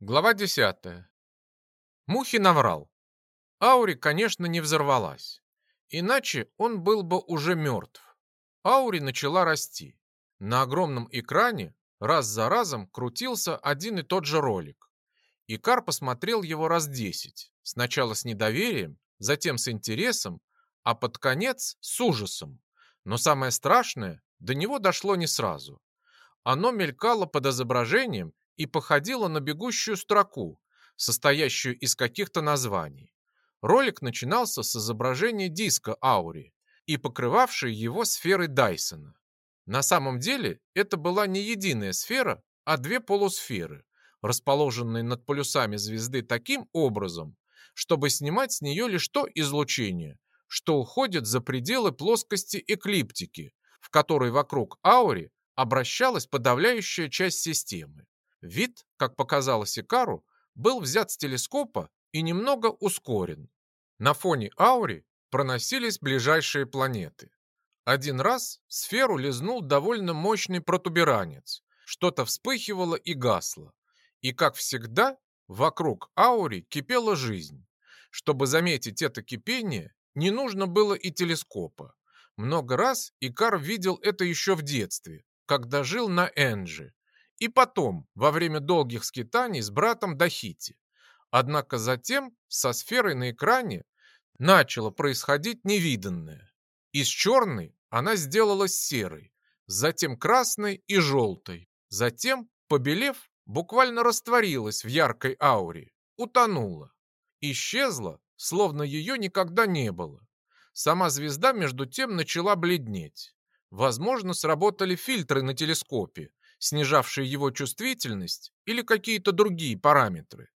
Глава 10. Мухи наврал. Аури, конечно, не взорвалась. Иначе он был бы уже мертв. Аури начала расти. На огромном экране раз за разом крутился один и тот же ролик. Икар посмотрел его раз десять. Сначала с недоверием, затем с интересом, а под конец с ужасом. Но самое страшное, до него дошло не сразу. Оно мелькало под изображением и походила на бегущую строку, состоящую из каких-то названий. Ролик начинался с изображения диска Аури и покрывавшей его сферы Дайсона. На самом деле это была не единая сфера, а две полусферы, расположенные над полюсами звезды таким образом, чтобы снимать с нее лишь то излучение, что уходит за пределы плоскости эклиптики, в которой вокруг Аури обращалась подавляющая часть системы. Вид, как показалось Икару, был взят с телескопа и немного ускорен. На фоне аури проносились ближайшие планеты. Один раз сферу лизнул довольно мощный протуберанец. Что-то вспыхивало и гасло. И, как всегда, вокруг аури кипела жизнь. Чтобы заметить это кипение, не нужно было и телескопа. Много раз Икар видел это еще в детстве, когда жил на Энджи, и потом, во время долгих скитаний с братом Дахити. Однако затем со сферой на экране начало происходить невиданное. Из черной она сделалась серой, затем красной и желтой, затем, побелев, буквально растворилась в яркой ауре, утонула. Исчезла, словно ее никогда не было. Сама звезда между тем начала бледнеть. Возможно, сработали фильтры на телескопе, снижавшие его чувствительность или какие-то другие параметры.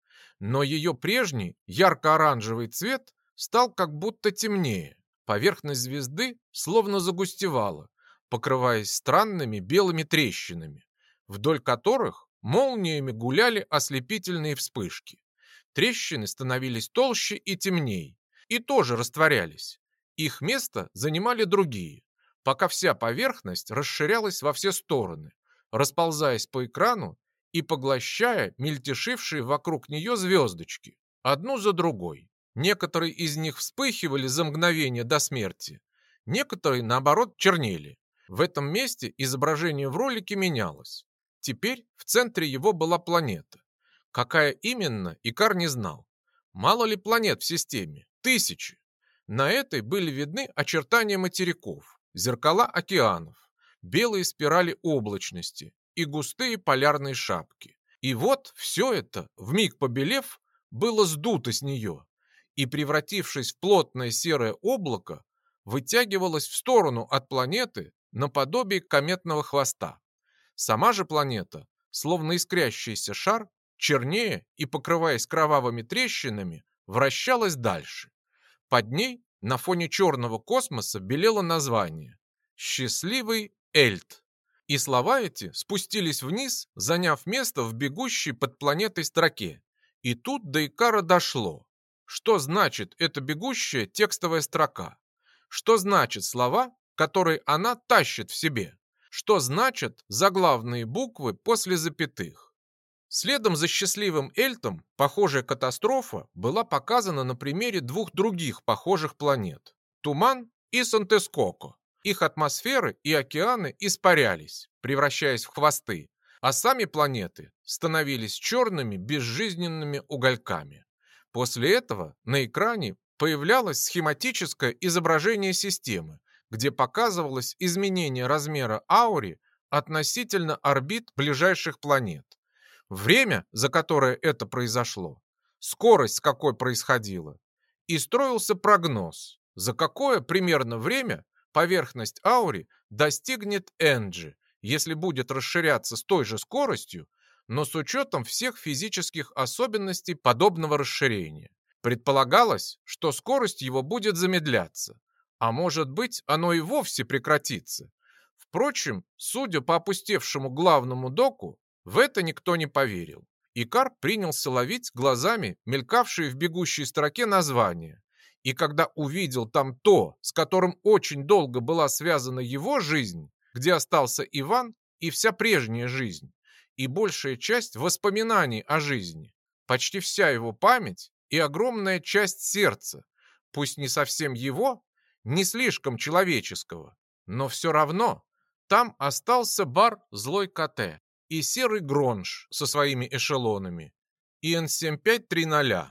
Но ее прежний ярко-оранжевый цвет стал как будто темнее. Поверхность звезды словно загустевала, покрываясь странными белыми трещинами, вдоль которых молниями гуляли ослепительные вспышки. Трещины становились толще и темнее, и тоже растворялись. Их место занимали другие, пока вся поверхность расширялась во все стороны, расползаясь по экрану и поглощая мельтешившие вокруг нее звездочки, одну за другой. Некоторые из них вспыхивали за мгновение до смерти, некоторые, наоборот, чернели. В этом месте изображение в ролике менялось. Теперь в центре его была планета. Какая именно, Икар не знал. Мало ли планет в системе? Тысячи. На этой были видны очертания материков, зеркала океанов, белые спирали облачности и густые полярные шапки. И вот все это, вмиг побелев, было сдуто с нее и, превратившись в плотное серое облако, вытягивалось в сторону от планеты наподобие кометного хвоста. Сама же планета, словно искрящийся шар, чернее и покрываясь кровавыми трещинами, вращалась дальше. Под ней на фоне черного космоса белело название «Счастливый Эльт. И слова эти спустились вниз, заняв место в бегущей под планетой строке. И тут до Икара дошло. Что значит эта бегущая текстовая строка? Что значит слова, которые она тащит в себе? Что значат заглавные буквы после запятых? Следом за счастливым Эльтом похожая катастрофа была показана на примере двух других похожих планет – Туман и Сантескоко. Их атмосферы и океаны испарялись, превращаясь в хвосты, а сами планеты становились черными безжизненными угольками. После этого на экране появлялось схематическое изображение системы, где показывалось изменение размера аури относительно орбит ближайших планет, время, за которое это произошло, скорость, с какой происходило, и строился прогноз, за какое примерно время поверхность аури достигнет Энджи, если будет расширяться с той же скоростью, но с учетом всех физических особенностей подобного расширения. Предполагалось, что скорость его будет замедляться, а может быть оно и вовсе прекратится. Впрочем, судя по опустевшему главному доку, в это никто не поверил. Икар принялся ловить глазами мелькавшие в бегущей строке названия, и когда увидел там то, с которым очень долго была связана его жизнь, где остался Иван и вся прежняя жизнь, и большая часть воспоминаний о жизни, почти вся его память и огромная часть сердца, пусть не совсем его, не слишком человеческого, но все равно там остался бар «Злой КТ» и серый гронж со своими эшелонами, и Н-7530,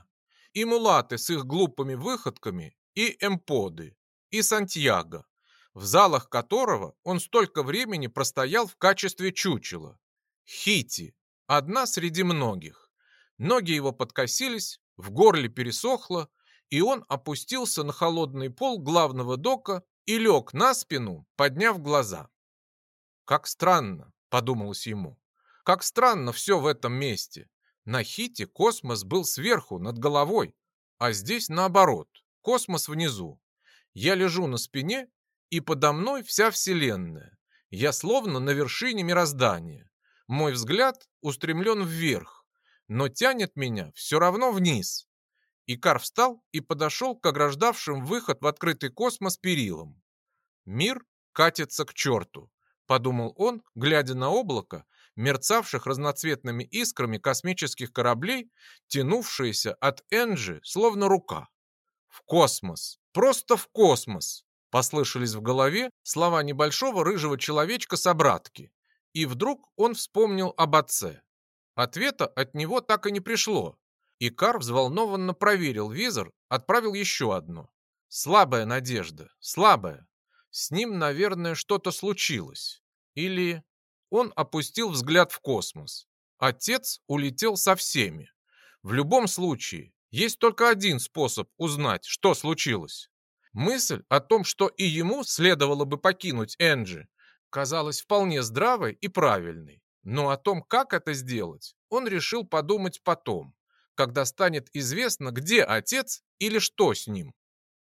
и мулаты с их глупыми выходками, и эмподы, и Сантьяго, в залах которого он столько времени простоял в качестве чучела. Хити, одна среди многих. Ноги его подкосились, в горле пересохло, и он опустился на холодный пол главного дока и лег на спину, подняв глаза. «Как странно», — подумалось ему, — «как странно все в этом месте. На Хите космос был сверху, над головой, а здесь наоборот, космос внизу. Я лежу на спине, и подо мной вся Вселенная. Я словно на вершине мироздания. Мой взгляд устремлен вверх, но тянет меня все равно вниз. Икар встал и подошел к ограждавшим выход в открытый космос перилам. «Мир катится к черту», — подумал он, глядя на облако, мерцавших разноцветными искрами космических кораблей, тянувшиеся от Энджи, словно рука. «В космос! Просто в космос!» Послышались в голове слова небольшого рыжего человечка-собратки. И вдруг он вспомнил об отце. Ответа от него так и не пришло, Икар взволнованно проверил визор, отправил еще одно. Слабая надежда, слабая. С ним, наверное, что-то случилось. Или он опустил взгляд в космос. Отец улетел со всеми. В любом случае, есть только один способ узнать, что случилось. Мысль о том, что и ему следовало бы покинуть Энджи, казалась вполне здравой и правильной. Но о том, как это сделать, он решил подумать потом когда станет известно, где отец или что с ним.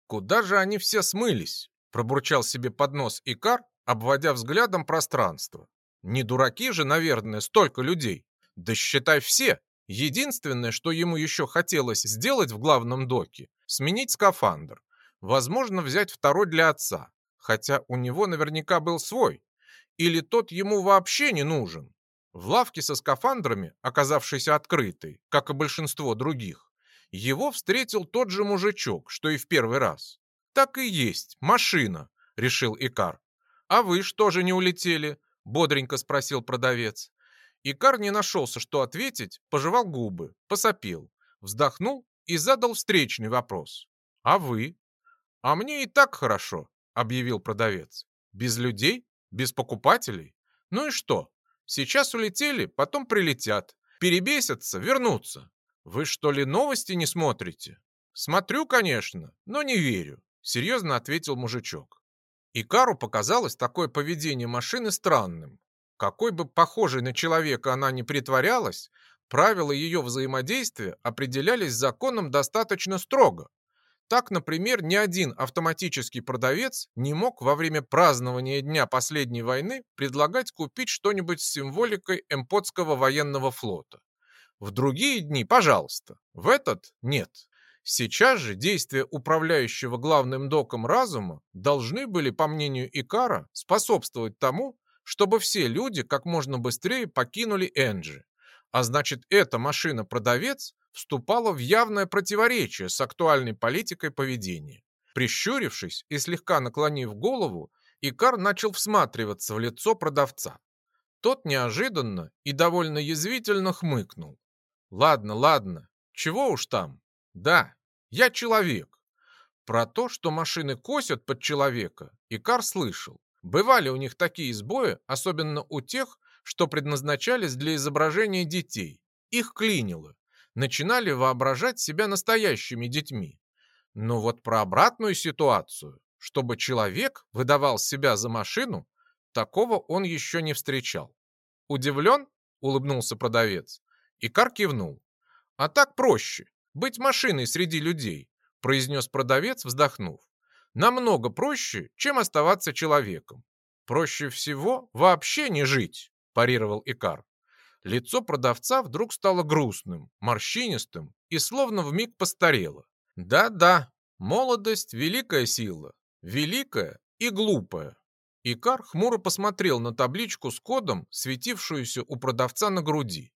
Куда же они все смылись? Пробурчал себе под нос Икар, обводя взглядом пространство. Не дураки же, наверное, столько людей. Да считай все. Единственное, что ему еще хотелось сделать в главном доке, сменить скафандр. Возможно, взять второй для отца, хотя у него наверняка был свой. Или тот ему вообще не нужен. В лавке со скафандрами, оказавшейся открытой, как и большинство других, его встретил тот же мужичок, что и в первый раз. «Так и есть, машина», — решил Икар. «А вы что же не улетели?» — бодренько спросил продавец. Икар не нашелся, что ответить, пожевал губы, посопел, вздохнул и задал встречный вопрос. «А вы?» «А мне и так хорошо», — объявил продавец. «Без людей? Без покупателей? Ну и что? Сейчас улетели, потом прилетят. Перебесятся, вернутся. Вы что ли новости не смотрите? Смотрю, конечно, но не верю, серьезно ответил мужичок. Икару показалось такое поведение машины странным. Какой бы похожей на человека она ни притворялась, правила ее взаимодействия определялись законом достаточно строго, так, например, ни один автоматический продавец не мог во время празднования Дня последней войны предлагать купить что-нибудь с символикой Эмпотского военного флота. В другие дни, пожалуйста, в этот нет. Сейчас же действия управляющего главным доком разума должны были, по мнению Икара, способствовать тому, чтобы все люди как можно быстрее покинули Энджи. А значит, эта машина-продавец вступала в явное противоречие с актуальной политикой поведения. Прищурившись и слегка наклонив голову, Икар начал всматриваться в лицо продавца. Тот неожиданно и довольно язвительно хмыкнул. «Ладно, ладно, чего уж там. Да, я человек. Про то, что машины косят под человека, Икар слышал. Бывали у них такие сбои, особенно у тех, что предназначались для изображения детей. Их клинило начинали воображать себя настоящими детьми. Но вот про обратную ситуацию, чтобы человек выдавал себя за машину, такого он еще не встречал. «Удивлен?» – улыбнулся продавец. Икар кивнул. «А так проще. Быть машиной среди людей», – произнес продавец, вздохнув. «Намного проще, чем оставаться человеком. Проще всего вообще не жить», – парировал Икар. Лицо продавца вдруг стало грустным, морщинистым и словно вмиг постарело. Да-да, молодость – великая сила, великая и глупая. Икар хмуро посмотрел на табличку с кодом, светившуюся у продавца на груди.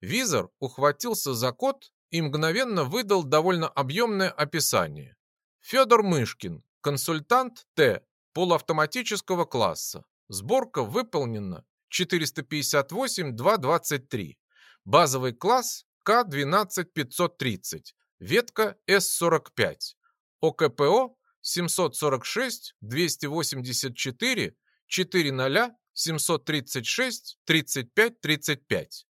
Визор ухватился за код и мгновенно выдал довольно объемное описание. Федор Мышкин, консультант Т, полуавтоматического класса. Сборка выполнена 458-223. Базовый класс К12530. Ветка С45. ОКПО 746-284 400 736 35 35.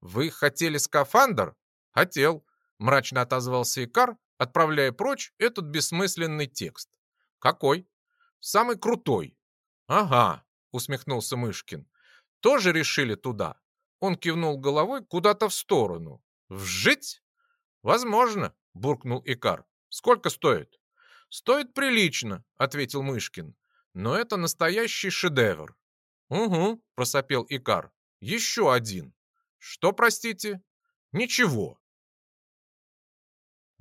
Вы хотели скафандр? Хотел, мрачно отозвался Икар, отправляя прочь этот бессмысленный текст. Какой? Самый крутой. Ага, усмехнулся Мышкин. Тоже решили туда? Он кивнул головой куда-то в сторону. Вжить? Возможно, буркнул Икар. Сколько стоит? Стоит прилично, ответил Мышкин. Но это настоящий шедевр. Угу, просопел Икар. Еще один. Что, простите? Ничего.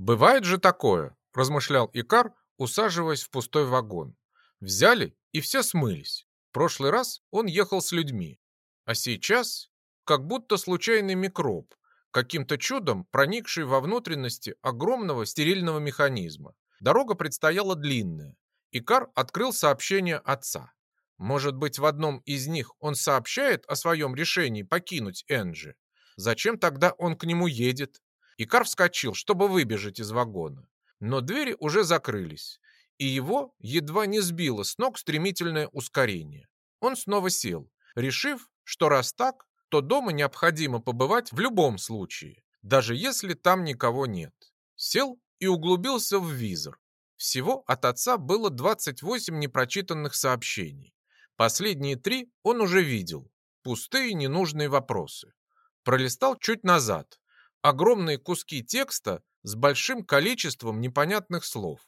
Бывает же такое, размышлял Икар, усаживаясь в пустой вагон. Взяли и все смылись. В прошлый раз он ехал с людьми, а сейчас как будто случайный микроб, каким-то чудом проникший во внутренности огромного стерильного механизма. Дорога предстояла длинная. Икар открыл сообщение отца. Может быть, в одном из них он сообщает о своем решении покинуть Энджи? Зачем тогда он к нему едет? Икар вскочил, чтобы выбежать из вагона. Но двери уже закрылись, и его едва не сбило с ног стремительное ускорение. Он снова сел, решив, что раз так, то дома необходимо побывать в любом случае, даже если там никого нет. Сел и углубился в визор. Всего от отца было 28 непрочитанных сообщений. Последние три он уже видел. Пустые ненужные вопросы. Пролистал чуть назад. Огромные куски текста с большим количеством непонятных слов.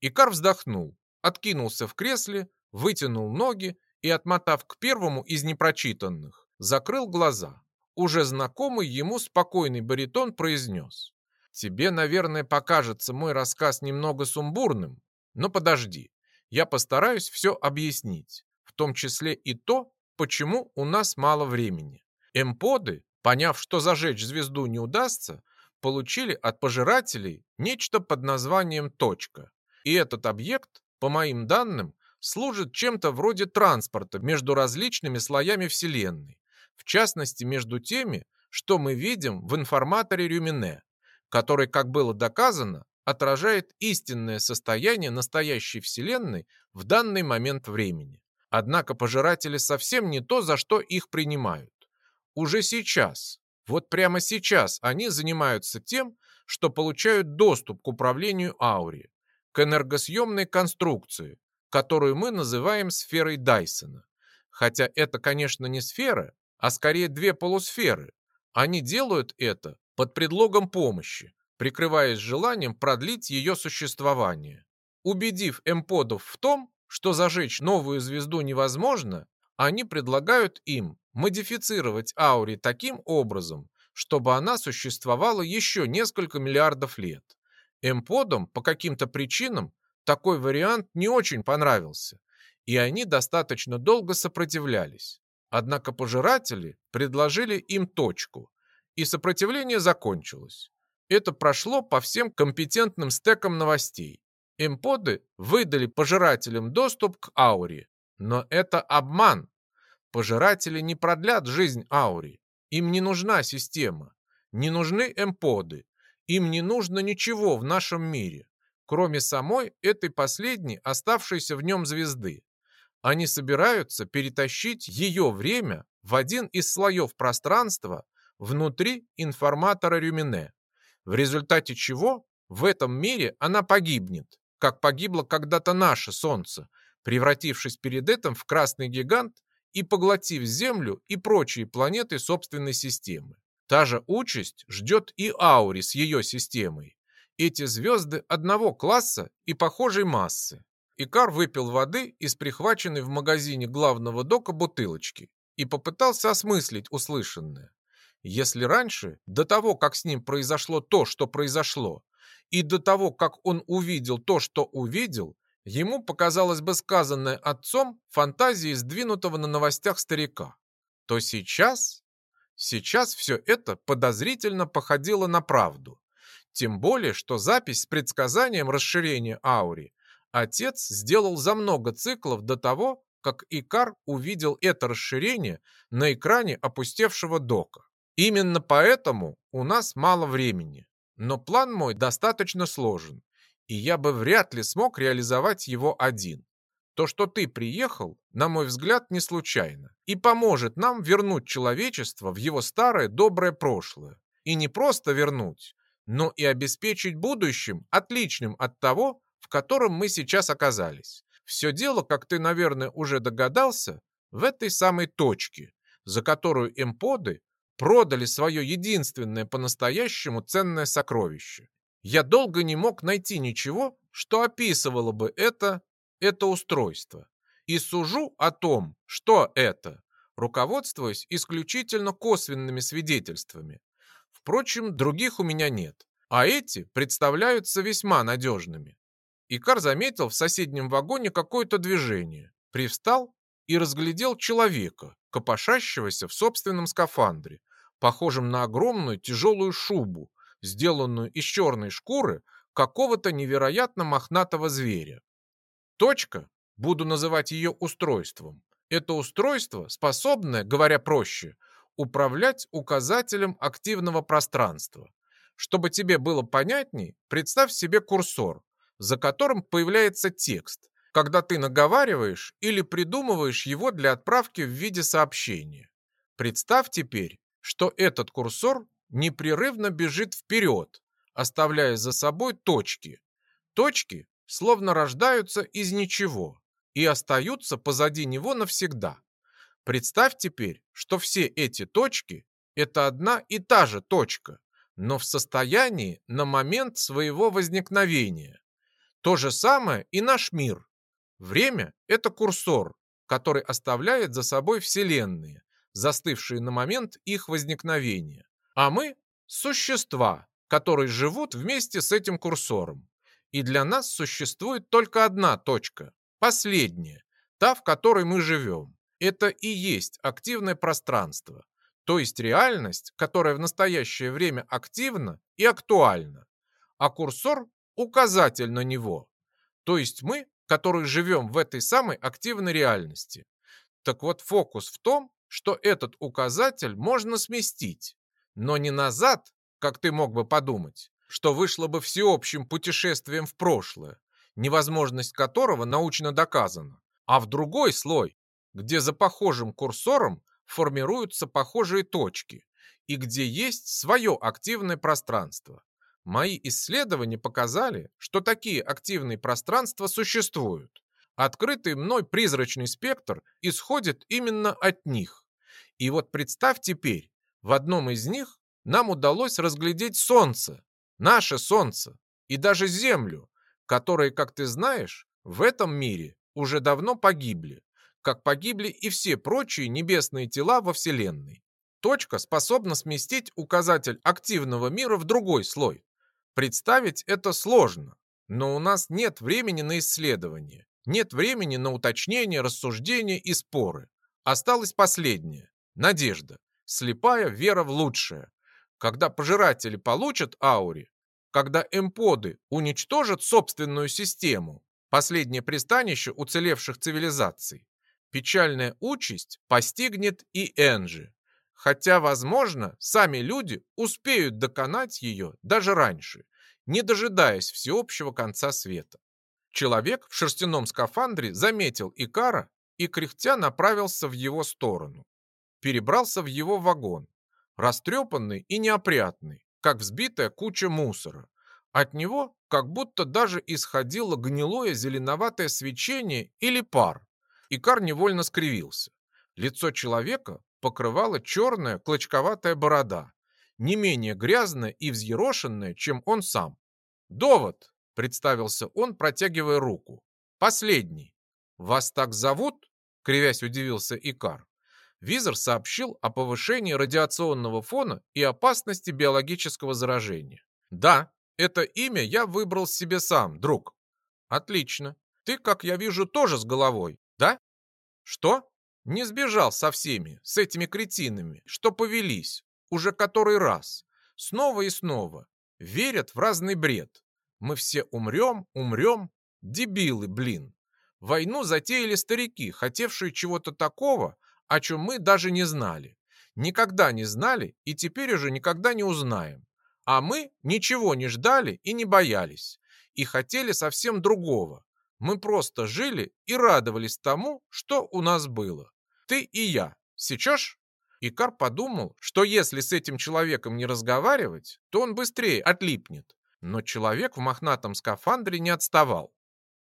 Икар вздохнул, откинулся в кресле, вытянул ноги и, отмотав к первому из непрочитанных, закрыл глаза. Уже знакомый ему спокойный баритон произнес. «Тебе, наверное, покажется мой рассказ немного сумбурным, но подожди, я постараюсь все объяснить, в том числе и то, почему у нас мало времени. Эмподы, поняв, что зажечь звезду не удастся, получили от пожирателей нечто под названием «точка». И этот объект, по моим данным, служит чем-то вроде транспорта между различными слоями Вселенной, в частности между теми, что мы видим в информаторе Рюмине, который, как было доказано, отражает истинное состояние настоящей Вселенной в данный момент времени. Однако пожиратели совсем не то, за что их принимают. Уже сейчас, вот прямо сейчас они занимаются тем, что получают доступ к управлению ауре, к энергосъемной конструкции, которую мы называем сферой Дайсона. Хотя это, конечно, не сфера, а скорее две полусферы. Они делают это под предлогом помощи, прикрываясь желанием продлить ее существование. Убедив эмподов в том, что зажечь новую звезду невозможно, они предлагают им модифицировать аури таким образом, чтобы она существовала еще несколько миллиардов лет. Эмподам по каким-то причинам такой вариант не очень понравился, и они достаточно долго сопротивлялись. Однако пожиратели предложили им точку, и сопротивление закончилось. Это прошло по всем компетентным стекам новостей. Эмподы выдали пожирателям доступ к ауре, но это обман. Пожиратели не продлят жизнь ауре. Им не нужна система, не нужны эмподы, им не нужно ничего в нашем мире, кроме самой этой последней оставшейся в нем звезды. Они собираются перетащить ее время в один из слоев пространства внутри информатора Рюмине, в результате чего в этом мире она погибнет, как погибло когда-то наше Солнце, превратившись перед этим в красный гигант и поглотив Землю и прочие планеты собственной системы. Та же участь ждет и Аури с ее системой. Эти звезды одного класса и похожей массы. Икар выпил воды из прихваченной в магазине главного дока бутылочки и попытался осмыслить услышанное. Если раньше, до того, как с ним произошло то, что произошло, и до того, как он увидел то, что увидел, Ему показалось бы сказанное отцом фантазии сдвинутого на новостях старика. То сейчас... Сейчас все это подозрительно походило на правду. Тем более, что запись с предсказанием расширения аури отец сделал за много циклов до того, как Икар увидел это расширение на экране опустевшего дока. Именно поэтому у нас мало времени. Но план мой достаточно сложен, и я бы вряд ли смог реализовать его один. То, что ты приехал, на мой взгляд, не случайно, и поможет нам вернуть человечество в его старое доброе прошлое. И не просто вернуть, но и обеспечить будущим отличным от того, в котором мы сейчас оказались. Все дело, как ты, наверное, уже догадался, в этой самой точке, за которую эмподы продали свое единственное по-настоящему ценное сокровище. Я долго не мог найти ничего, что описывало бы это, это устройство. И сужу о том, что это, руководствуясь исключительно косвенными свидетельствами. Впрочем, других у меня нет, а эти представляются весьма надежными. Икар заметил в соседнем вагоне какое-то движение, привстал и разглядел человека, копошащегося в собственном скафандре, похожем на огромную тяжелую шубу, сделанную из черной шкуры какого-то невероятно мохнатого зверя. Точка, буду называть ее устройством, это устройство, способное, говоря проще, управлять указателем активного пространства. Чтобы тебе было понятней, представь себе курсор, за которым появляется текст, когда ты наговариваешь или придумываешь его для отправки в виде сообщения. Представь теперь, что этот курсор непрерывно бежит вперед, оставляя за собой точки. Точки словно рождаются из ничего и остаются позади него навсегда. Представь теперь, что все эти точки – это одна и та же точка, но в состоянии на момент своего возникновения. То же самое и наш мир. Время – это курсор, который оставляет за собой вселенные, застывшие на момент их возникновения. А мы – существа, которые живут вместе с этим курсором. И для нас существует только одна точка, последняя, та, в которой мы живем. Это и есть активное пространство, то есть реальность, которая в настоящее время активна и актуальна. А курсор – указатель на него, то есть мы, которые живем в этой самой активной реальности. Так вот, фокус в том, что этот указатель можно сместить, но не назад, как ты мог бы подумать, что вышло бы всеобщим путешествием в прошлое, невозможность которого научно доказана, а в другой слой, где за похожим курсором формируются похожие точки и где есть свое активное пространство. Мои исследования показали, что такие активные пространства существуют. Открытый мной призрачный спектр исходит именно от них. И вот представь теперь, в одном из них нам удалось разглядеть Солнце, наше Солнце, и даже Землю, которые, как ты знаешь, в этом мире уже давно погибли, как погибли и все прочие небесные тела во Вселенной. Точка способна сместить указатель активного мира в другой слой. Представить это сложно, но у нас нет времени на исследование. Нет времени на уточнение, рассуждения и споры. Осталось последнее – надежда, слепая вера в лучшее. Когда пожиратели получат аури, когда эмподы уничтожат собственную систему, последнее пристанище уцелевших цивилизаций, печальная участь постигнет и Энджи. Хотя, возможно, сами люди успеют доконать ее даже раньше, не дожидаясь всеобщего конца света. Человек в шерстяном скафандре заметил Икара и кряхтя направился в его сторону. Перебрался в его вагон, растрепанный и неопрятный, как взбитая куча мусора. От него как будто даже исходило гнилое зеленоватое свечение или пар. Икар невольно скривился. Лицо человека покрывала черная клочковатая борода, не менее грязная и взъерошенная, чем он сам. «Довод!» Представился он, протягивая руку. «Последний. Вас так зовут?» Кривясь удивился Икар. Визор сообщил о повышении радиационного фона и опасности биологического заражения. «Да, это имя я выбрал себе сам, друг». «Отлично. Ты, как я вижу, тоже с головой, да? Что? Не сбежал со всеми, с этими кретинами, что повелись, уже который раз, снова и снова, верят в разный бред. Мы все умрем, умрем. Дебилы, блин. Войну затеяли старики, хотевшие чего-то такого, о чем мы даже не знали. Никогда не знали и теперь уже никогда не узнаем. А мы ничего не ждали и не боялись. И хотели совсем другого. Мы просто жили и радовались тому, что у нас было. Ты и я. Сечешь? Икар подумал, что если с этим человеком не разговаривать, то он быстрее отлипнет. Но человек в мохнатом скафандре не отставал.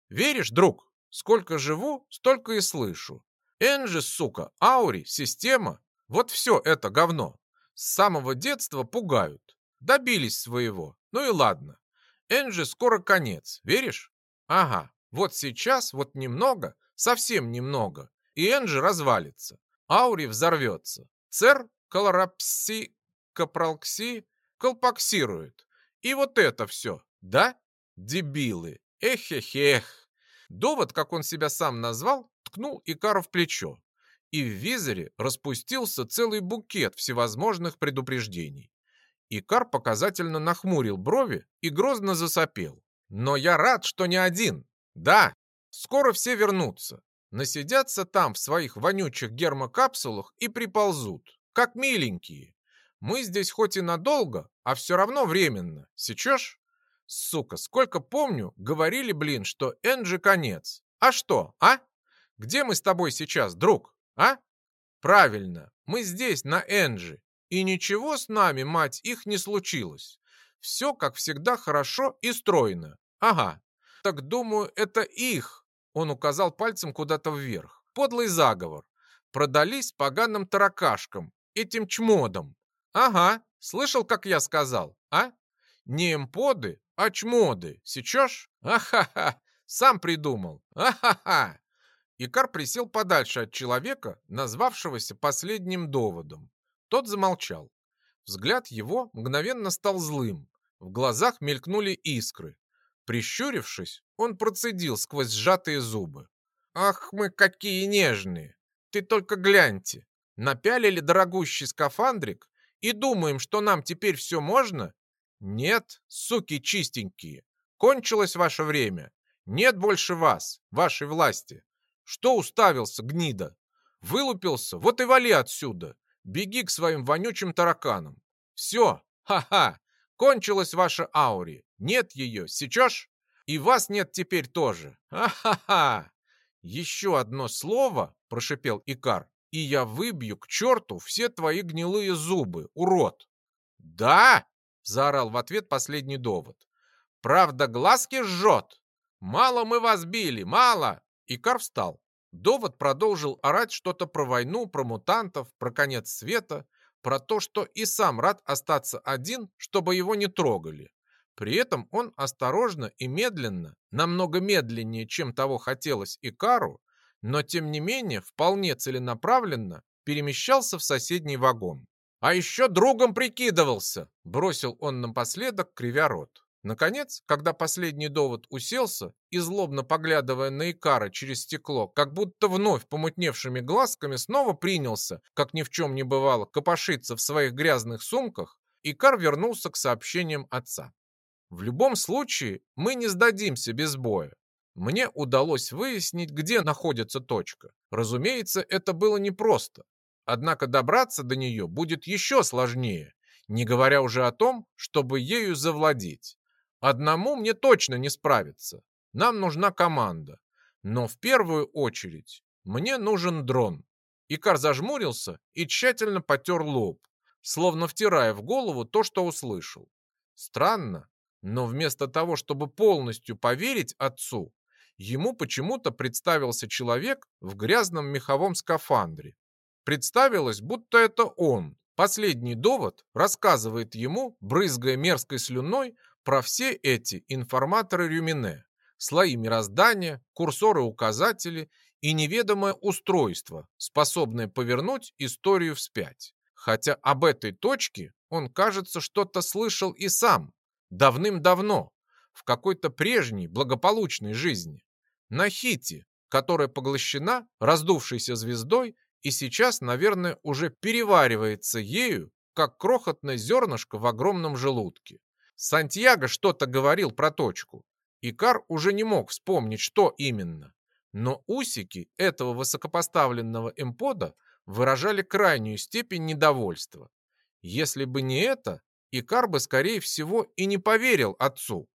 «Веришь, друг? Сколько живу, столько и слышу. Энджи, сука, Аури, система, вот все это говно. С самого детства пугают. Добились своего. Ну и ладно. Энджи скоро конец, веришь? Ага, вот сейчас, вот немного, совсем немного, и Энджи развалится. Аури взорвется. Цер колорапси, капролкси, колпаксирует. И вот это все, да? Дебилы. Эх-эх-эх. Довод, как он себя сам назвал, ткнул Икару в плечо. И в визоре распустился целый букет всевозможных предупреждений. Икар показательно нахмурил брови и грозно засопел. «Но я рад, что не один. Да, скоро все вернутся. Насидятся там в своих вонючих гермокапсулах и приползут, как миленькие. Мы здесь хоть и надолго, а все равно временно. Сечешь? Сука, сколько помню, говорили, блин, что Энджи конец. А что, а? Где мы с тобой сейчас, друг, а? Правильно, мы здесь, на Энджи. И ничего с нами, мать, их не случилось. Все, как всегда, хорошо и стройно. Ага. Так думаю, это их, он указал пальцем куда-то вверх. Подлый заговор. Продались поганым таракашкам, этим чмодам. Ага, слышал, как я сказал, а? Не эмподы, а чмоды. Сечешь? Ахаха, сам придумал. Ахаха. Икар присел подальше от человека, назвавшегося последним доводом. Тот замолчал. Взгляд его мгновенно стал злым. В глазах мелькнули искры. Прищурившись, он процедил сквозь сжатые зубы. «Ах мы какие нежные! Ты только гляньте! Напялили дорогущий скафандрик и думаем, что нам теперь все можно? Нет, суки чистенькие, кончилось ваше время. Нет больше вас, вашей власти. Что уставился, гнида? Вылупился, вот и вали отсюда. Беги к своим вонючим тараканам. Все, ха-ха, кончилась ваша аури. Нет ее, сечешь? И вас нет теперь тоже. Ха-ха-ха! Еще одно слово, прошипел Икар, и я выбью к черту все твои гнилые зубы, урод. Да! Заорал в ответ последний довод. Правда, глазки жжет. Мало мы вас били, мало. Икар встал. Довод продолжил орать что-то про войну, про мутантов, про конец света, про то, что и сам рад остаться один, чтобы его не трогали. При этом он осторожно и медленно, намного медленнее, чем того хотелось Икару, но тем не менее вполне целенаправленно перемещался в соседний вагон. «А еще другом прикидывался!» – бросил он напоследок, кривя рот. Наконец, когда последний довод уселся и, злобно поглядывая на Икара через стекло, как будто вновь помутневшими глазками снова принялся, как ни в чем не бывало, копошиться в своих грязных сумках, Икар вернулся к сообщениям отца. В любом случае, мы не сдадимся без боя. Мне удалось выяснить, где находится точка. Разумеется, это было непросто. Однако добраться до нее будет еще сложнее, не говоря уже о том, чтобы ею завладеть. Одному мне точно не справиться. Нам нужна команда. Но в первую очередь мне нужен дрон. Икар зажмурился и тщательно потер лоб, словно втирая в голову то, что услышал. Странно, но вместо того, чтобы полностью поверить отцу, ему почему-то представился человек в грязном меховом скафандре. Представилось, будто это он. Последний довод рассказывает ему, брызгая мерзкой слюной, про все эти информаторы Рюмине, слои мироздания, курсоры-указатели и неведомое устройство, способное повернуть историю вспять. Хотя об этой точке он, кажется, что-то слышал и сам, Давным-давно, в какой-то прежней благополучной жизни. на Хити, которая поглощена раздувшейся звездой и сейчас, наверное, уже переваривается ею, как крохотное зернышко в огромном желудке. Сантьяго что-то говорил про точку. Икар уже не мог вспомнить, что именно. Но усики этого высокопоставленного эмпода выражали крайнюю степень недовольства. Если бы не это, Икар бы, скорее всего, и не поверил отцу.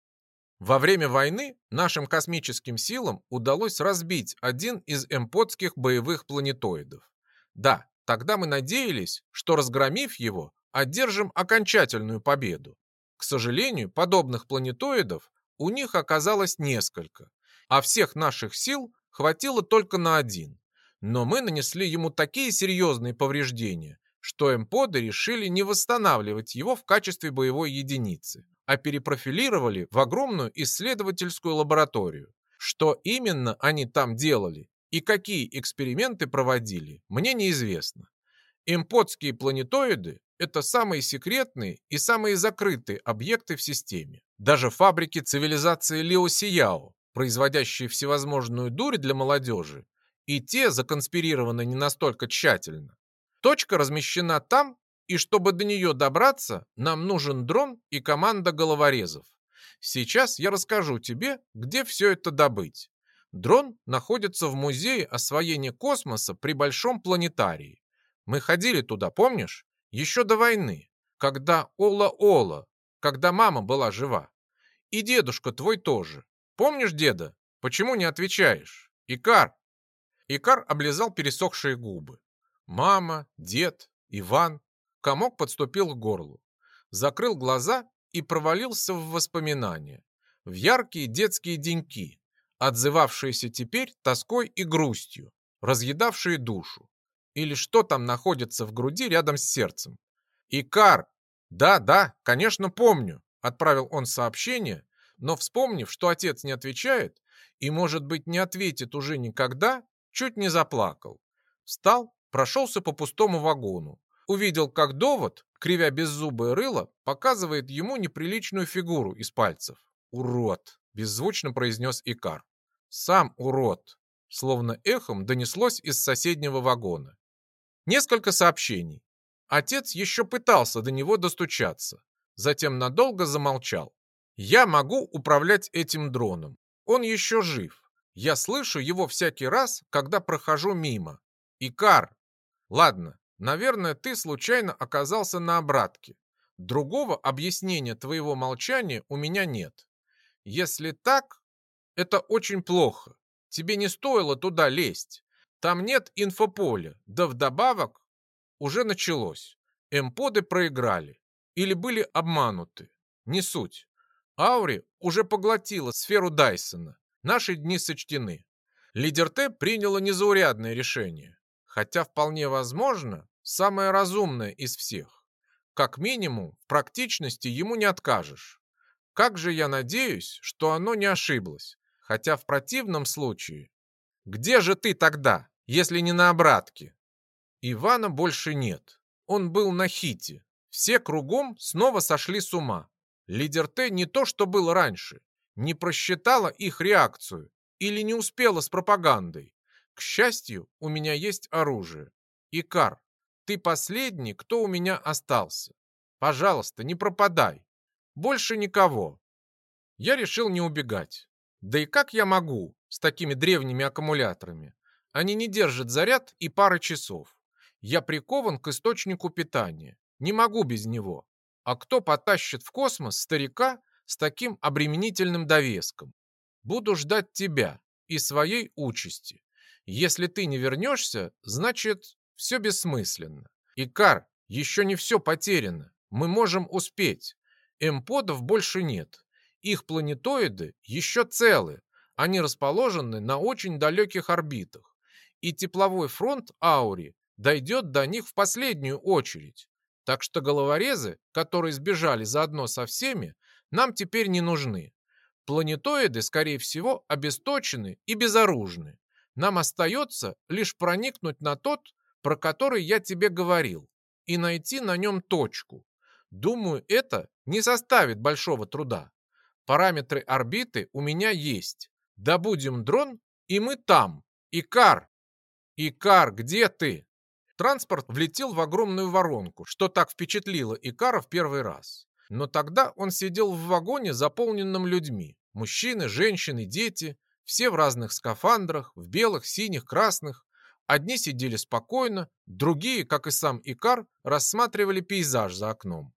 Во время войны нашим космическим силам удалось разбить один из эмподских боевых планетоидов. Да, тогда мы надеялись, что разгромив его, одержим окончательную победу. К сожалению, подобных планетоидов у них оказалось несколько, а всех наших сил хватило только на один. Но мы нанесли ему такие серьезные повреждения, что эмподы решили не восстанавливать его в качестве боевой единицы, а перепрофилировали в огромную исследовательскую лабораторию. Что именно они там делали и какие эксперименты проводили, мне неизвестно. Эмподские планетоиды – это самые секретные и самые закрытые объекты в системе. Даже фабрики цивилизации Лео Сияо, производящие всевозможную дурь для молодежи, и те законспирированы не настолько тщательно. Точка размещена там, и чтобы до нее добраться, нам нужен дрон и команда головорезов. Сейчас я расскажу тебе, где все это добыть. Дрон находится в музее освоения космоса при Большом планетарии. Мы ходили туда, помнишь? Еще до войны, когда Ола-Ола, когда мама была жива. И дедушка твой тоже. Помнишь деда? Почему не отвечаешь? Икар. Икар облизал пересохшие губы. Мама, дед, Иван. Комок подступил к горлу. Закрыл глаза и провалился в воспоминания. В яркие детские деньки, отзывавшиеся теперь тоской и грустью, разъедавшие душу. Или что там находится в груди рядом с сердцем. «Икар!» «Да, да, конечно, помню», — отправил он сообщение, но, вспомнив, что отец не отвечает и, может быть, не ответит уже никогда, чуть не заплакал. Встал, прошелся по пустому вагону, увидел, как довод, кривя беззубое рыло, показывает ему неприличную фигуру из пальцев. «Урод!» – беззвучно произнес Икар. «Сам урод!» – словно эхом донеслось из соседнего вагона. Несколько сообщений. Отец еще пытался до него достучаться, затем надолго замолчал. «Я могу управлять этим дроном. Он еще жив. Я слышу его всякий раз, когда прохожу мимо. Икар, Ладно, наверное, ты случайно оказался на обратке. Другого объяснения твоего молчания у меня нет. Если так, это очень плохо. Тебе не стоило туда лезть. Там нет инфополя, да вдобавок уже началось. Эмподы проиграли или были обмануты. Не суть. Аури уже поглотила сферу Дайсона. Наши дни сочтены. Лидер Т приняла незаурядное решение хотя вполне возможно, самое разумное из всех. Как минимум, в практичности ему не откажешь. Как же я надеюсь, что оно не ошиблось, хотя в противном случае... Где же ты тогда, если не на обратке? Ивана больше нет. Он был на хите. Все кругом снова сошли с ума. Лидер Т не то, что был раньше, не просчитала их реакцию или не успела с пропагандой. К счастью, у меня есть оружие. Икар, ты последний, кто у меня остался. Пожалуйста, не пропадай. Больше никого. Я решил не убегать. Да и как я могу с такими древними аккумуляторами? Они не держат заряд и пары часов. Я прикован к источнику питания. Не могу без него. А кто потащит в космос старика с таким обременительным довеском? Буду ждать тебя и своей участи. Если ты не вернешься, значит, все бессмысленно. Икар, еще не все потеряно. Мы можем успеть. Эмподов больше нет. Их планетоиды еще целы. Они расположены на очень далеких орбитах. И тепловой фронт Аури дойдет до них в последнюю очередь. Так что головорезы, которые сбежали заодно со всеми, нам теперь не нужны. Планетоиды, скорее всего, обесточены и безоружны. Нам остается лишь проникнуть на тот, про который я тебе говорил, и найти на нем точку. Думаю, это не составит большого труда. Параметры орбиты у меня есть. Добудем дрон И мы там. Икар! Икар, где ты? Транспорт влетел в огромную воронку, что так впечатлило Икара в первый раз. Но тогда он сидел в вагоне, заполненном людьми. Мужчины, женщины, дети, все в разных скафандрах, в белых, синих, красных. Одни сидели спокойно, другие, как и сам Икар, рассматривали пейзаж за окном.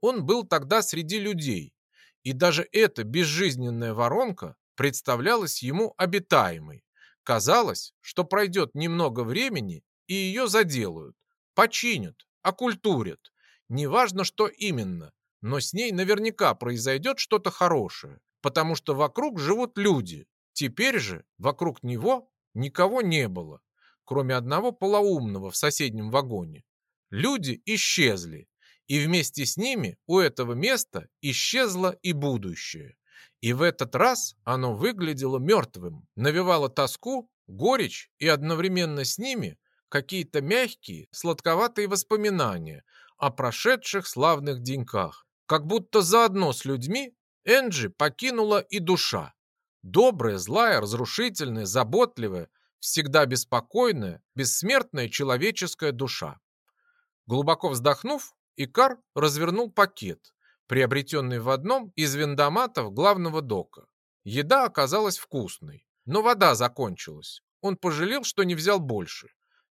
Он был тогда среди людей, и даже эта безжизненная воронка представлялась ему обитаемой. Казалось, что пройдет немного времени, и ее заделают, починят, окультурят. Неважно, что именно, но с ней наверняка произойдет что-то хорошее, потому что вокруг живут люди. Теперь же вокруг него никого не было, кроме одного полоумного в соседнем вагоне. Люди исчезли, и вместе с ними у этого места исчезло и будущее. И в этот раз оно выглядело мертвым, навевало тоску, горечь и одновременно с ними какие-то мягкие, сладковатые воспоминания о прошедших славных деньках. Как будто заодно с людьми Энджи покинула и душа. Добрая, злая, разрушительная, заботливая, всегда беспокойная, бессмертная человеческая душа. Глубоко вздохнув, Икар развернул пакет, приобретенный в одном из виндоматов главного дока. Еда оказалась вкусной, но вода закончилась. Он пожалел, что не взял больше.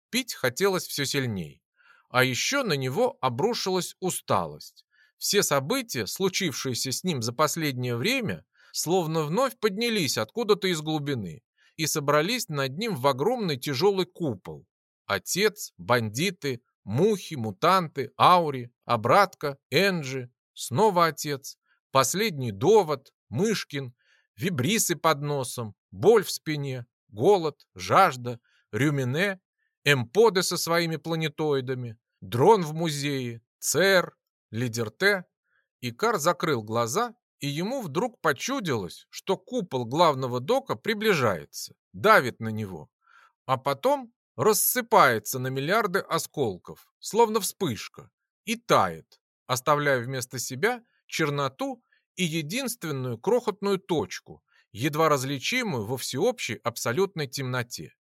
Пить хотелось все сильней. А еще на него обрушилась усталость. Все события, случившиеся с ним за последнее время, словно вновь поднялись откуда-то из глубины и собрались над ним в огромный тяжелый купол. Отец, бандиты, мухи, мутанты, аури, обратка, Энджи, снова отец, последний довод, Мышкин, вибрисы под носом, боль в спине, голод, жажда, рюмине Эмподы со своими планетоидами, дрон в музее, ЦЕР, лидер Т. Икар закрыл глаза, и ему вдруг почудилось, что купол главного дока приближается, давит на него, а потом рассыпается на миллиарды осколков, словно вспышка, и тает, оставляя вместо себя черноту и единственную крохотную точку, едва различимую во всеобщей абсолютной темноте.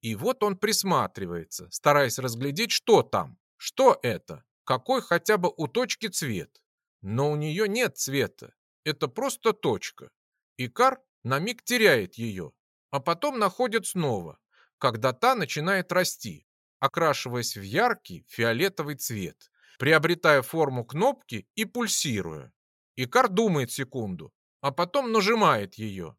И вот он присматривается, стараясь разглядеть, что там, что это, какой хотя бы у точки цвет. Но у нее нет цвета, это просто точка. Икар на миг теряет ее, а потом находит снова, когда та начинает расти, окрашиваясь в яркий фиолетовый цвет, приобретая форму кнопки и пульсируя. Икар думает секунду, а потом нажимает ее,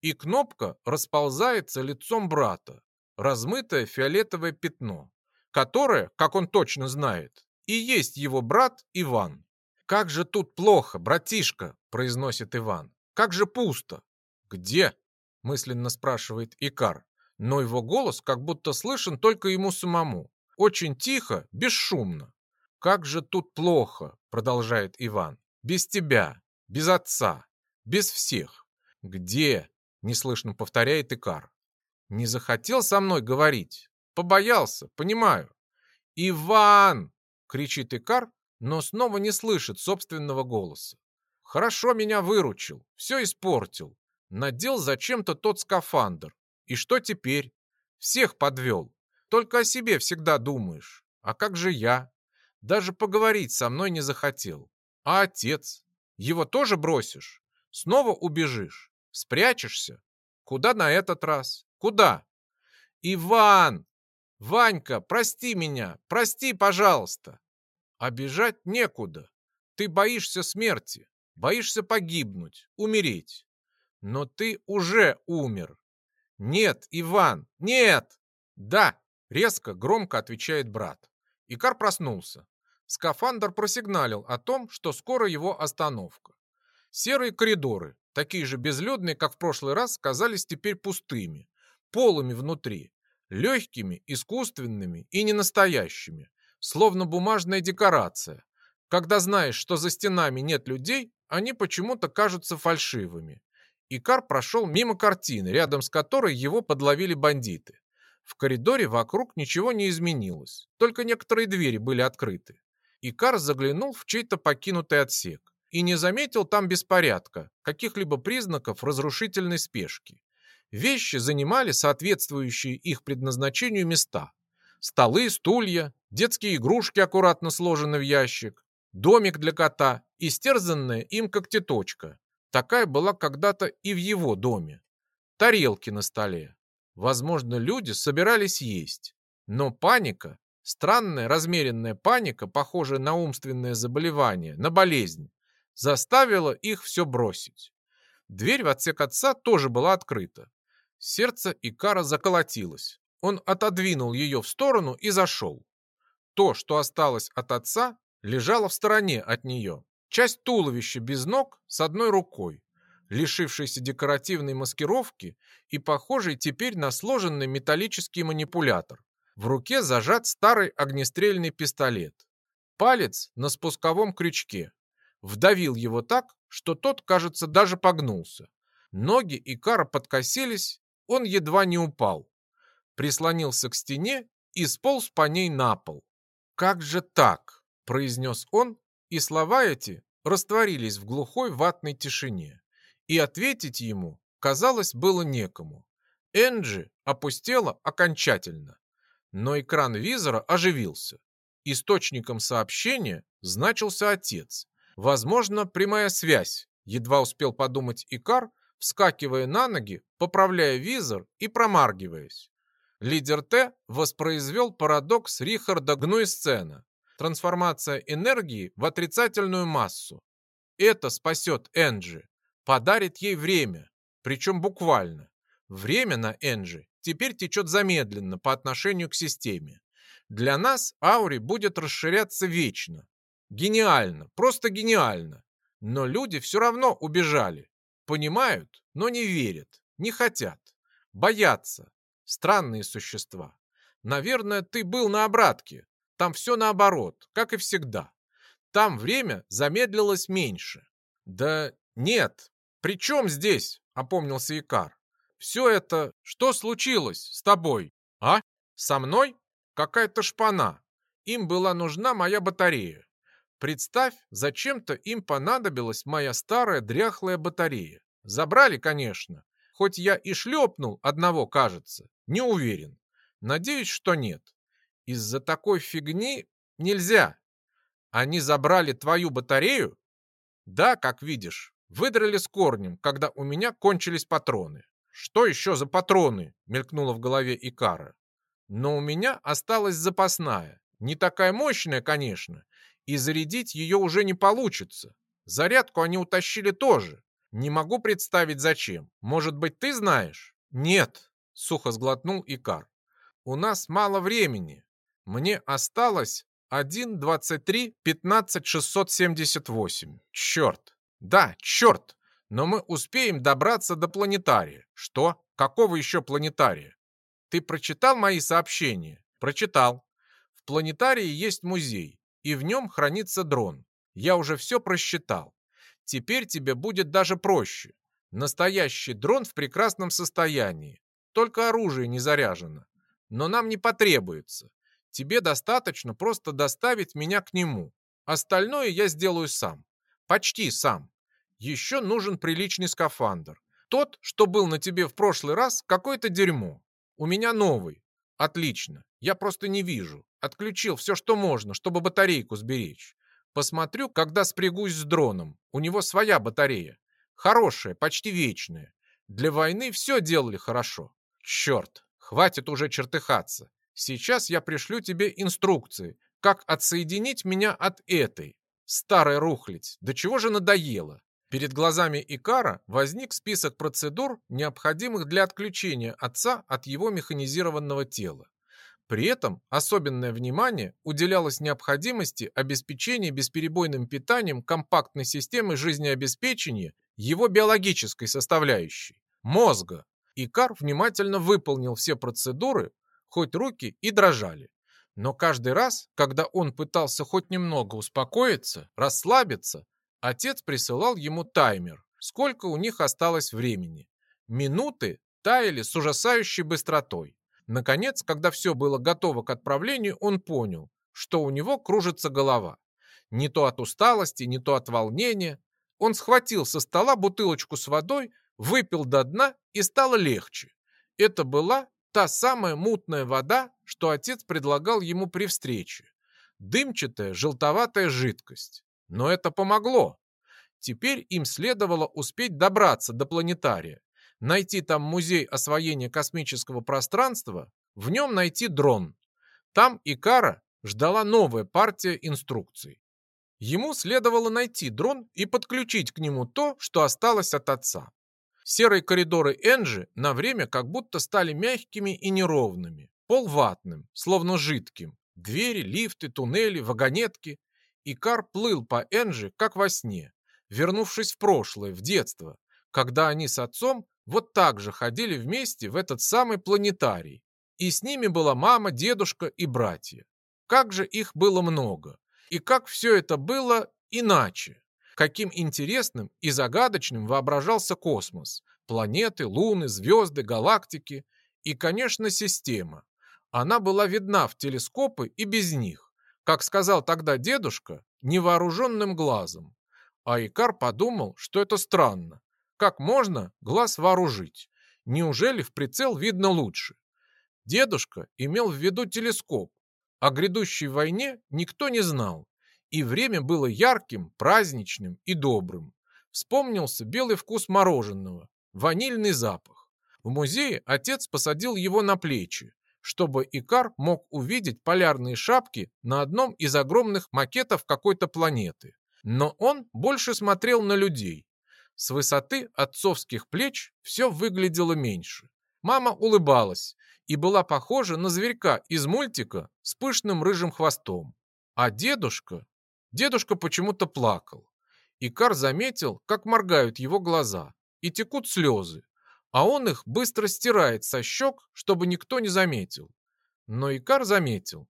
и кнопка расползается лицом брата, размытое фиолетовое пятно, которое, как он точно знает, и есть его брат Иван. «Как же тут плохо, братишка!» – произносит Иван. «Как же пусто!» «Где?» – мысленно спрашивает Икар, но его голос как будто слышен только ему самому. Очень тихо, бесшумно. «Как же тут плохо!» – продолжает Иван. «Без тебя, без отца, без всех!» «Где?» – неслышно повторяет Икар. Не захотел со мной говорить. Побоялся, понимаю. «Иван!» — кричит Икар, но снова не слышит собственного голоса. «Хорошо меня выручил, все испортил. Надел зачем-то тот скафандр. И что теперь? Всех подвел. Только о себе всегда думаешь. А как же я? Даже поговорить со мной не захотел. А отец? Его тоже бросишь? Снова убежишь? Спрячешься? Куда на этот раз? Куда? Иван! Ванька, прости меня, прости, пожалуйста. А бежать некуда. Ты боишься смерти, боишься погибнуть, умереть. Но ты уже умер. Нет, Иван, нет! Да, резко, громко отвечает брат. Икар проснулся. Скафандр просигналил о том, что скоро его остановка. Серые коридоры, такие же безлюдные, как в прошлый раз, казались теперь пустыми полыми внутри, легкими, искусственными и ненастоящими, словно бумажная декорация. Когда знаешь, что за стенами нет людей, они почему-то кажутся фальшивыми. Икар прошел мимо картины, рядом с которой его подловили бандиты. В коридоре вокруг ничего не изменилось, только некоторые двери были открыты. Икар заглянул в чей-то покинутый отсек и не заметил там беспорядка, каких-либо признаков разрушительной спешки. Вещи занимали соответствующие их предназначению места. Столы, стулья, детские игрушки аккуратно сложены в ящик, домик для кота и стерзанная им когтеточка. Такая была когда-то и в его доме. Тарелки на столе. Возможно, люди собирались есть. Но паника, странная размеренная паника, похожая на умственное заболевание, на болезнь, заставила их все бросить. Дверь в отсек отца тоже была открыта. Сердце Икара заколотилось. Он отодвинул ее в сторону и зашел. То, что осталось от отца, лежало в стороне от нее. Часть туловища без ног с одной рукой, лишившийся декоративной маскировки и похожий теперь на сложенный металлический манипулятор. В руке зажат старый огнестрельный пистолет. Палец на спусковом крючке. Вдавил его так, что тот, кажется, даже погнулся. Ноги Икара подкосились, он едва не упал. Прислонился к стене и сполз по ней на пол. «Как же так?» – произнес он, и слова эти растворились в глухой ватной тишине. И ответить ему, казалось, было некому. Энджи опустела окончательно. Но экран визора оживился. Источником сообщения значился отец. Возможно, прямая связь, едва успел подумать Икар, вскакивая на ноги, поправляя визор и промаргиваясь. Лидер Т воспроизвел парадокс Рихарда Гнуйсцена. Трансформация энергии в отрицательную массу. Это спасет Энджи, подарит ей время, причем буквально. Время на Энджи теперь течет замедленно по отношению к системе. Для нас Аури будет расширяться вечно. Гениально, просто гениально. Но люди все равно убежали. Понимают, но не верят, не хотят, боятся. Странные существа. Наверное, ты был на обратке. Там все наоборот, как и всегда. Там время замедлилось меньше. Да нет, при чем здесь, опомнился Икар. Все это, что случилось с тобой? А? Со мной? Какая-то шпана. Им была нужна моя батарея. Представь, зачем-то им понадобилась моя старая дряхлая батарея. Забрали, конечно. Хоть я и шлепнул одного, кажется. Не уверен. Надеюсь, что нет. Из-за такой фигни нельзя. Они забрали твою батарею? Да, как видишь, выдрали с корнем, когда у меня кончились патроны. «Что еще за патроны?» — мелькнуло в голове Икара. «Но у меня осталась запасная. Не такая мощная, конечно, и зарядить ее уже не получится. Зарядку они утащили тоже. Не могу представить, зачем. Может быть, ты знаешь?» «Нет», — сухо сглотнул Икар. «У нас мало времени. Мне осталось 1, 23, 15, 678. Черт! Да, черт! Но мы успеем добраться до планетария. Что? Какого еще планетария? Ты прочитал мои сообщения? Прочитал. В планетарии есть музей, и в нем хранится дрон. Я уже все просчитал. Теперь тебе будет даже проще. Настоящий дрон в прекрасном состоянии. Только оружие не заряжено. Но нам не потребуется. Тебе достаточно просто доставить меня к нему. Остальное я сделаю сам. Почти сам. Еще нужен приличный скафандр. Тот, что был на тебе в прошлый раз, какое-то дерьмо. У меня новый. Отлично. Я просто не вижу. Отключил все, что можно, чтобы батарейку сберечь. Посмотрю, когда спрягусь с дроном. У него своя батарея. Хорошая, почти вечная. Для войны все делали хорошо. Черт, хватит уже чертыхаться. Сейчас я пришлю тебе инструкции, как отсоединить меня от этой. Старая рухлядь, до чего же надоело. Перед глазами Икара возник список процедур, необходимых для отключения отца от его механизированного тела. При этом особенное внимание уделялось необходимости обеспечения бесперебойным питанием компактной системы жизнеобеспечения его биологической составляющей – мозга. Икар внимательно выполнил все процедуры, хоть руки и дрожали. Но каждый раз, когда он пытался хоть немного успокоиться, расслабиться, Отец присылал ему таймер, сколько у них осталось времени. Минуты таяли с ужасающей быстротой. Наконец, когда все было готово к отправлению, он понял, что у него кружится голова. Не то от усталости, не то от волнения. Он схватил со стола бутылочку с водой, выпил до дна и стало легче. Это была та самая мутная вода, что отец предлагал ему при встрече. Дымчатая, желтоватая жидкость. Но это помогло. Теперь им следовало успеть добраться до планетария, найти там музей освоения космического пространства, в нем найти дрон. Там Икара ждала новая партия инструкций. Ему следовало найти дрон и подключить к нему то, что осталось от отца. Серые коридоры Энджи на время как будто стали мягкими и неровными, полватным, словно жидким. Двери, лифты, туннели, вагонетки. Икар плыл по Энджи, как во сне, вернувшись в прошлое, в детство, когда они с отцом вот так же ходили вместе в этот самый планетарий. И с ними была мама, дедушка и братья. Как же их было много. И как все это было иначе. Каким интересным и загадочным воображался космос. Планеты, луны, звезды, галактики и, конечно, система. Она была видна в телескопы и без них. Как сказал тогда дедушка, невооруженным глазом. А Икар подумал, что это странно. Как можно глаз вооружить? Неужели в прицел видно лучше? Дедушка имел в виду телескоп, о грядущей войне никто не знал, и время было ярким, праздничным и добрым. Вспомнился белый вкус мороженого, ванильный запах. В музее отец посадил его на плечи, чтобы Икар мог увидеть полярные шапки на одном из огромных макетов какой-то планеты. Но он больше смотрел на людей. С высоты отцовских плеч все выглядело меньше. Мама улыбалась, и была похожа на зверька из мультика с пышным рыжим хвостом. А дедушка... Дедушка почему-то плакал. Икар заметил, как моргают его глаза, и текут слезы, а он их быстро стирает со щек, чтобы никто не заметил. Но Икар заметил.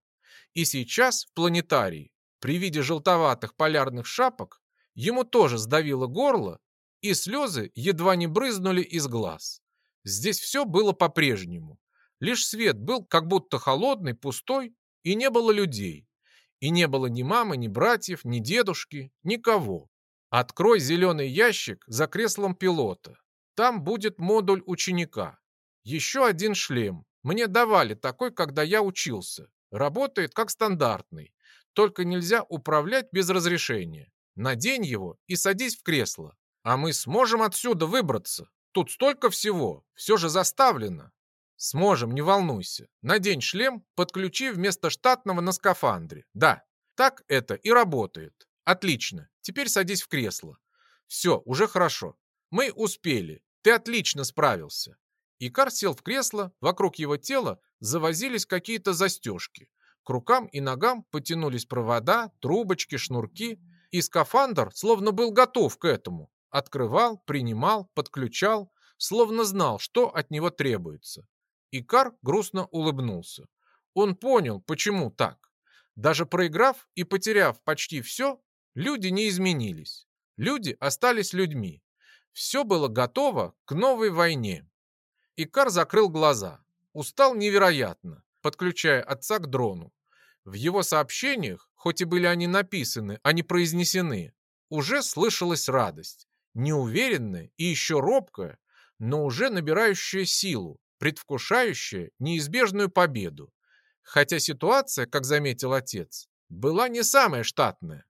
И сейчас в планетарии, при виде желтоватых полярных шапок, ему тоже сдавило горло, и слезы едва не брызнули из глаз. Здесь все было по-прежнему. Лишь свет был как будто холодный, пустой, и не было людей. И не было ни мамы, ни братьев, ни дедушки, никого. Открой зеленый ящик за креслом пилота. Там будет модуль ученика. Еще один шлем. Мне давали такой, когда я учился. Работает как стандартный. Только нельзя управлять без разрешения. Надень его и садись в кресло. А мы сможем отсюда выбраться. Тут столько всего. Все же заставлено. Сможем, не волнуйся. Надень шлем, подключи вместо штатного на скафандре. Да, так это и работает. Отлично. Теперь садись в кресло. Все, уже хорошо. Мы успели. Ты отлично справился. Икар сел в кресло, вокруг его тела завозились какие-то застежки. К рукам и ногам потянулись провода, трубочки, шнурки, и скафандр словно был готов к этому. Открывал, принимал, подключал, словно знал, что от него требуется. Икар грустно улыбнулся. Он понял, почему так. Даже проиграв и потеряв почти все, люди не изменились. Люди остались людьми. Все было готово к новой войне. Икар закрыл глаза. Устал невероятно, подключая отца к дрону. В его сообщениях, хоть и были они написаны, а не произнесены, уже слышалась радость. Неуверенная и еще робкая, но уже набирающая силу, предвкушающая неизбежную победу. Хотя ситуация, как заметил отец, была не самая штатная.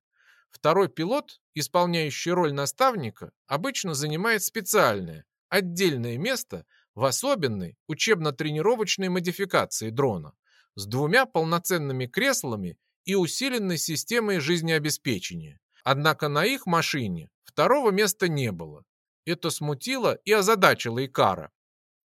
Второй пилот, исполняющий роль наставника, обычно занимает специальное, отдельное место в особенной учебно-тренировочной модификации дрона с двумя полноценными креслами и усиленной системой жизнеобеспечения. Однако на их машине второго места не было. Это смутило и озадачило Икара,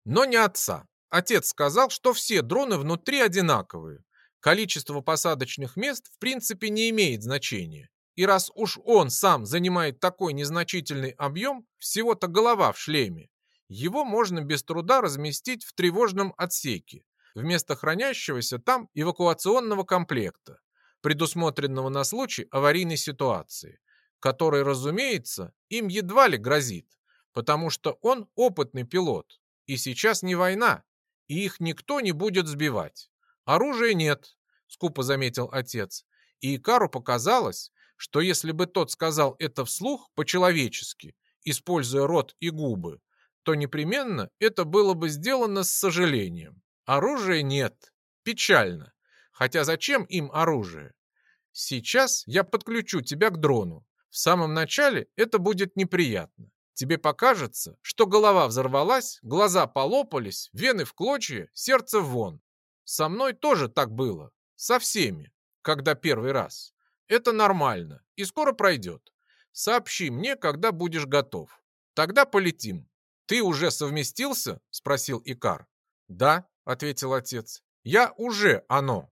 но не отца. Отец сказал, что все дроны внутри одинаковые. Количество посадочных мест в принципе не имеет значения. И раз уж он сам занимает такой незначительный объем, всего-то голова в шлеме, его можно без труда разместить в тревожном отсеке, вместо хранящегося там эвакуационного комплекта, предусмотренного на случай аварийной ситуации, который, разумеется, им едва ли грозит, потому что он опытный пилот, и сейчас не война, и их никто не будет сбивать. Оружия нет, скупо заметил отец. И Икару показалось, что если бы тот сказал это вслух по-человечески, используя рот и губы, то непременно это было бы сделано с сожалением. Оружия нет. Печально. Хотя зачем им оружие? Сейчас я подключу тебя к дрону. В самом начале это будет неприятно. Тебе покажется, что голова взорвалась, глаза полопались, вены в клочья, сердце вон. Со мной тоже так было. Со всеми. Когда первый раз. Это нормально и скоро пройдет. Сообщи мне, когда будешь готов. Тогда полетим. Ты уже совместился? Спросил Икар. Да, ответил отец. Я уже оно.